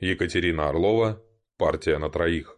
Екатерина Орлова, партия на троих.